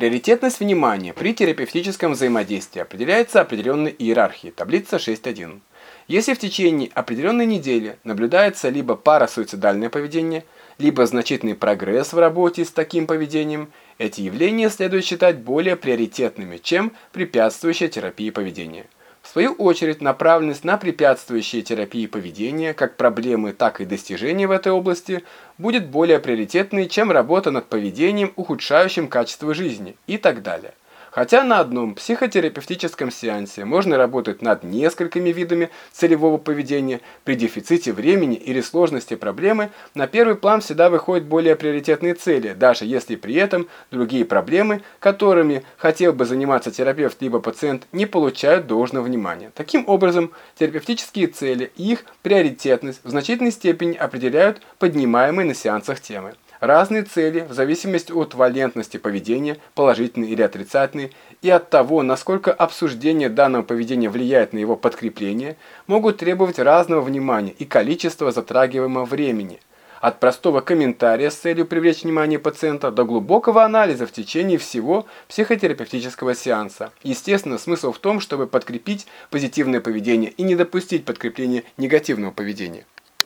Приоритетность внимания при терапевтическом взаимодействии определяется определенной иерархией, таблица 6.1. Если в течение определенной недели наблюдается либо парасуицидальное поведение, либо значительный прогресс в работе с таким поведением, эти явления следует считать более приоритетными, чем препятствующая терапии поведения. В свою очередь, направленность на препятствующие терапии поведения, как проблемы, так и достижения в этой области, будет более приоритетной, чем работа над поведением, ухудшающим качество жизни и так далее. Хотя на одном психотерапевтическом сеансе можно работать над несколькими видами целевого поведения, при дефиците времени или сложности проблемы на первый план всегда выходят более приоритетные цели, даже если при этом другие проблемы, которыми хотел бы заниматься терапевт либо пациент, не получают должного внимания. Таким образом, терапевтические цели и их приоритетность в значительной степени определяют поднимаемые на сеансах темы. Разные цели, в зависимости от валентности поведения, положительные или отрицательные, и от того, насколько обсуждение данного поведения влияет на его подкрепление, могут требовать разного внимания и количества затрагиваемого времени. От простого комментария с целью привлечь внимание пациента до глубокого анализа в течение всего психотерапевтического сеанса. Естественно, смысл в том, чтобы подкрепить позитивное поведение и не допустить подкрепления негативного поведения.